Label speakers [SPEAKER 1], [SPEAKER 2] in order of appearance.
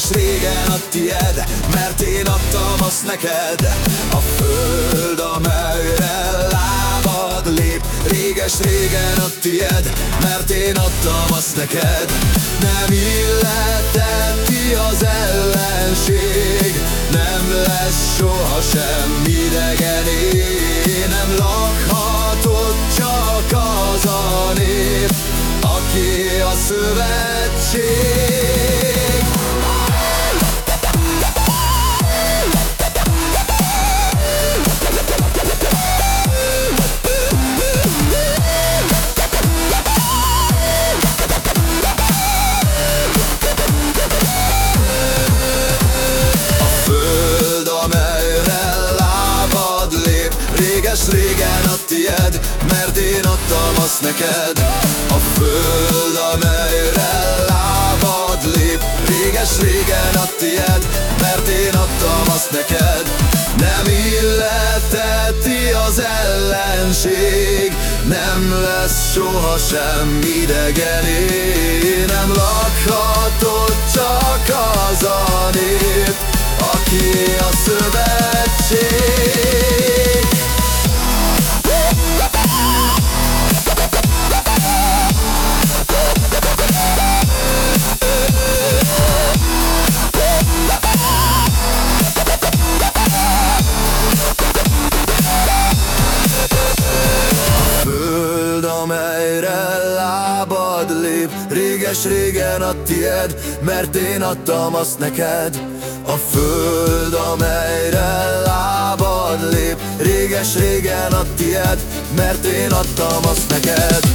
[SPEAKER 1] réges-régen a tied Mert én adtam azt neked. A föld, amelyre lábad lép Réges-régen a tied Mert én adtam azt neked. Nem illeteti az ellenség Nem lesz soha semmi idegené Nem lakhatott csak az a nép Aki a szövetség én adtam azt neked A föld, amelyre lábad lép. Réges-régen a tied Mert én adtam azt neked. Nem illeteti az ellenség Nem lesz soha semmi idegené Nem lakhatod csak az a nép Réges-régen a tied, mert én adtam azt neked. A föld, amelyre lábad lép Réges-régen a tied, mert én adtam azt neked